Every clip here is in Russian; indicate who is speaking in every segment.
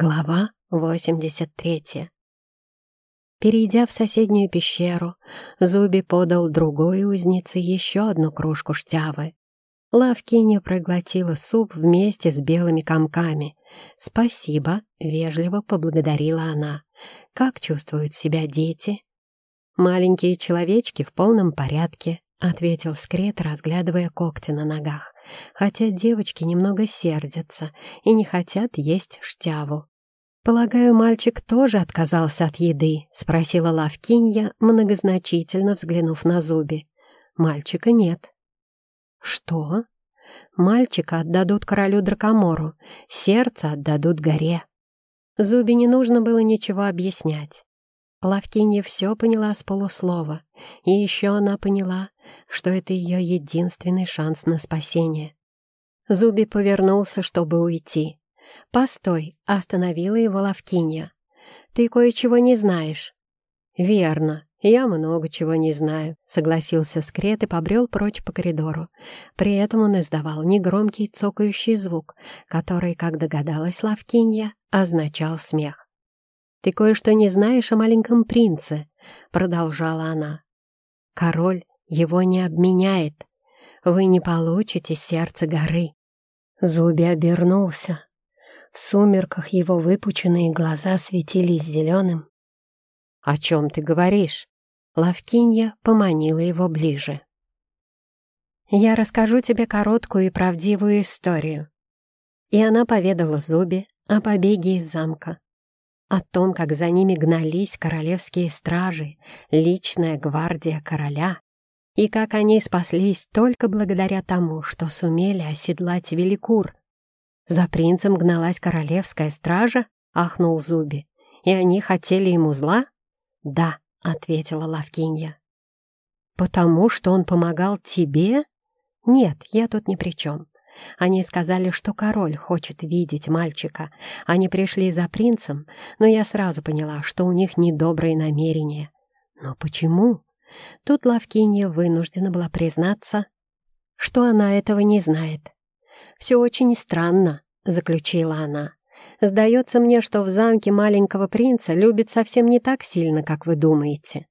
Speaker 1: Глава 83 Перейдя в соседнюю пещеру, Зуби подал другой узнице еще одну кружку штявы. Лавкиня проглотила суп вместе с белыми комками. «Спасибо», — вежливо поблагодарила она. «Как чувствуют себя дети?» «Маленькие человечки в полном порядке», — ответил Скрет, разглядывая когти на ногах хотя девочки немного сердятся и не хотят есть штяву. «Полагаю, мальчик тоже отказался от еды?» — спросила Лавкинья, многозначительно взглянув на Зуби. «Мальчика нет». «Что?» «Мальчика отдадут королю Дракомору, сердце отдадут горе». Зуби не нужно было ничего объяснять. Лавкинья все поняла с полуслова, и еще она поняла, что это ее единственный шанс на спасение. Зуби повернулся, чтобы уйти. «Постой!» — остановила его Лавкинья. «Ты кое-чего не знаешь». «Верно, я много чего не знаю», — согласился Скрет и побрел прочь по коридору. При этом он издавал негромкий цокающий звук, который, как догадалась Лавкинья, означал смех. «Ты кое-что не знаешь о маленьком принце», — продолжала она. «Король его не обменяет. Вы не получите сердце горы». Зуби обернулся. В сумерках его выпученные глаза светились зеленым. «О чем ты говоришь?» Лавкинья поманила его ближе. «Я расскажу тебе короткую и правдивую историю». И она поведала Зубе о побеге из замка о том, как за ними гнались королевские стражи, личная гвардия короля, и как они спаслись только благодаря тому, что сумели оседлать Великур. За принцем гналась королевская стража, ахнул Зуби, и они хотели ему зла? Да, ответила Лавкинья. Потому что он помогал тебе? Нет, я тут ни при чем. Они сказали, что король хочет видеть мальчика. Они пришли за принцем, но я сразу поняла, что у них недобрые намерения. Но почему? Тут Лавкинья вынуждена была признаться, что она этого не знает. «Все очень странно», — заключила она. «Сдается мне, что в замке маленького принца любит совсем не так сильно, как вы думаете».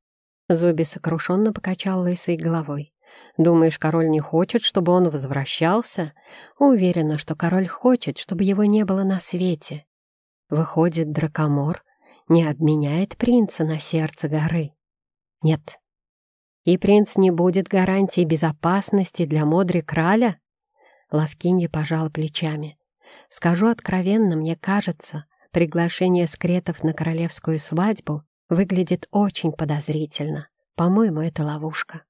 Speaker 1: Зуби сокрушенно покачал лысой головой. Думаешь, король не хочет, чтобы он возвращался? Уверена, что король хочет, чтобы его не было на свете. Выходит, Дракомор не обменяет принца на сердце горы. Нет. И принц не будет гарантией безопасности для Модри Краля? Лавкинья пожал плечами. Скажу откровенно, мне кажется, приглашение скретов на королевскую свадьбу выглядит очень подозрительно. По-моему, это ловушка.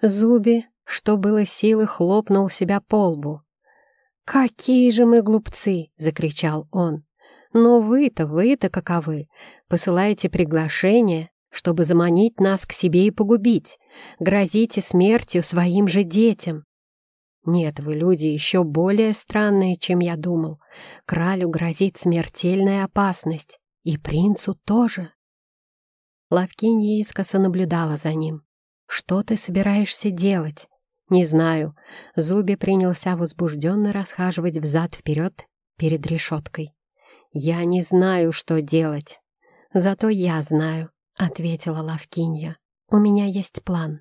Speaker 1: Зуби, что было силы, хлопнул себя по лбу. «Какие же мы глупцы!» — закричал он. «Но вы-то, вы-то каковы? Посылаете приглашение, чтобы заманить нас к себе и погубить. Грозите смертью своим же детям. Нет, вы люди еще более странные, чем я думал. Кралю грозит смертельная опасность. И принцу тоже. Лавкинья искоса наблюдала за ним. «Что ты собираешься делать?» «Не знаю». Зуби принялся возбужденно расхаживать взад-вперед перед решеткой. «Я не знаю, что делать». «Зато я знаю», — ответила Лавкинья. «У меня есть план».